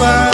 passar.